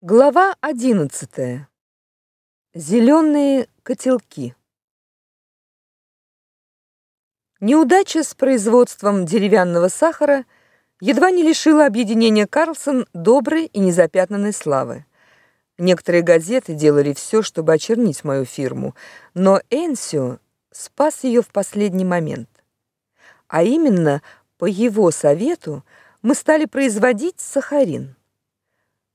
Глава 11. Зеленые котелки. Неудача с производством деревянного сахара едва не лишила объединения Карлсон доброй и незапятнанной славы. Некоторые газеты делали все, чтобы очернить мою фирму, но Энсио спас ее в последний момент. А именно, по его совету мы стали производить сахарин.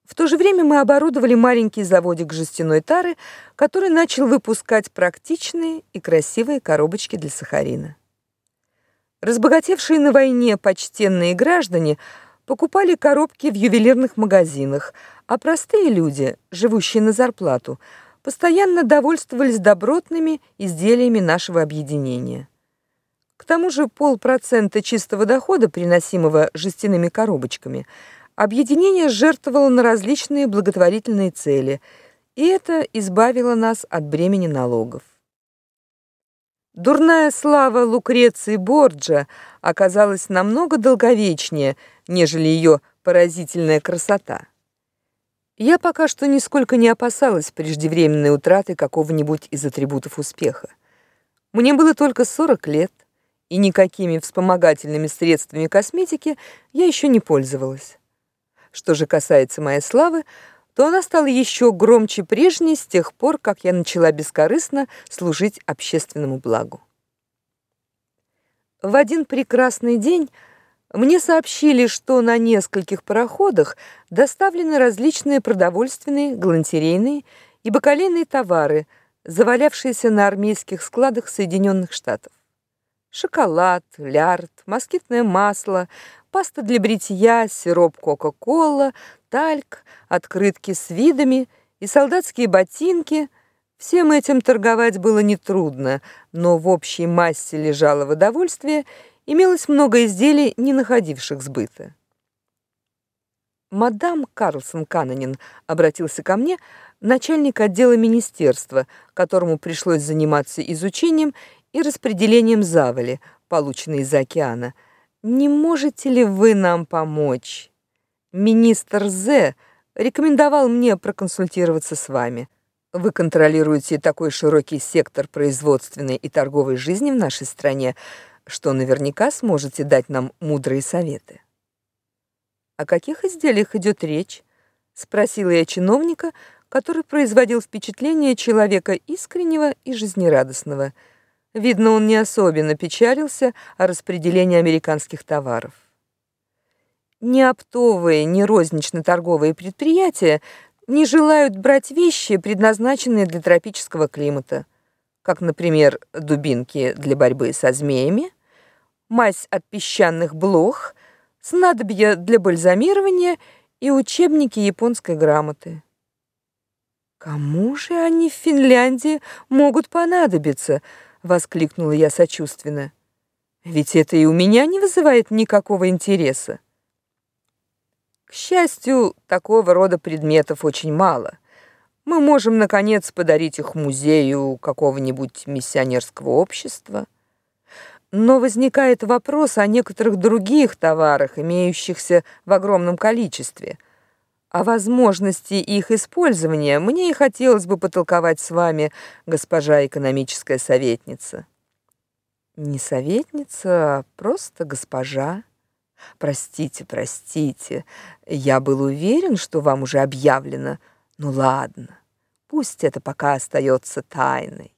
В то же время мы оборудовали маленький заводик жестяной тары, который начал выпускать практичные и красивые коробочки для сахарина. Разбогатевшие на войне почтенные граждане покупали коробки в ювелирных магазинах, а простые люди, живущие на зарплату, постоянно довольствовались добротными изделиями нашего объединения. К тому же полпроцента чистого дохода, приносимого жестяными коробочками – Объединение жертвовало на различные благотворительные цели, и это избавило нас от бремени налогов. Дурная слава Лукреции Борджа оказалась намного долговечнее, нежели ее поразительная красота. Я пока что нисколько не опасалась преждевременной утраты какого-нибудь из атрибутов успеха. Мне было только 40 лет, и никакими вспомогательными средствами косметики я еще не пользовалась. Что же касается моей славы, то она стала еще громче прежней с тех пор, как я начала бескорыстно служить общественному благу. В один прекрасный день мне сообщили, что на нескольких пароходах доставлены различные продовольственные, галантерейные и бакалейные товары, завалявшиеся на армейских складах Соединенных Штатов. Шоколад, лярд, москитное масло, паста для бритья, сироп Кока-кола, тальк, открытки с видами и солдатские ботинки. Всем этим торговать было нетрудно, но в общей массе лежало удовольствие, имелось много изделий, не находивших сбыта. Мадам Карлсон Канонин обратился ко мне, начальник отдела министерства, которому пришлось заниматься изучением и распределением завали, полученной из океана – не можете ли вы нам помочь? Министр З рекомендовал мне проконсультироваться с вами. Вы контролируете такой широкий сектор производственной и торговой жизни в нашей стране, что наверняка сможете дать нам мудрые советы. О каких изделиях идет речь? спросила я чиновника, который производил впечатление человека искреннего и жизнерадостного. Видно, он не особенно печалился о распределении американских товаров. Ни оптовые, ни рознично-торговые предприятия не желают брать вещи, предназначенные для тропического климата, как, например, дубинки для борьбы со змеями, мазь от песчаных блох, снадобья для бальзамирования и учебники японской грамоты. Кому же они в Финляндии могут понадобиться? Воскликнула я сочувственно. Ведь это и у меня не вызывает никакого интереса. К счастью, такого рода предметов очень мало. Мы можем наконец подарить их музею какого-нибудь миссионерского общества. Но возникает вопрос о некоторых других товарах, имеющихся в огромном количестве. О возможности их использования мне и хотелось бы потолковать с вами, госпожа экономическая советница. Не советница, а просто госпожа. Простите, простите. Я был уверен, что вам уже объявлено. Ну ладно. Пусть это пока остается тайной.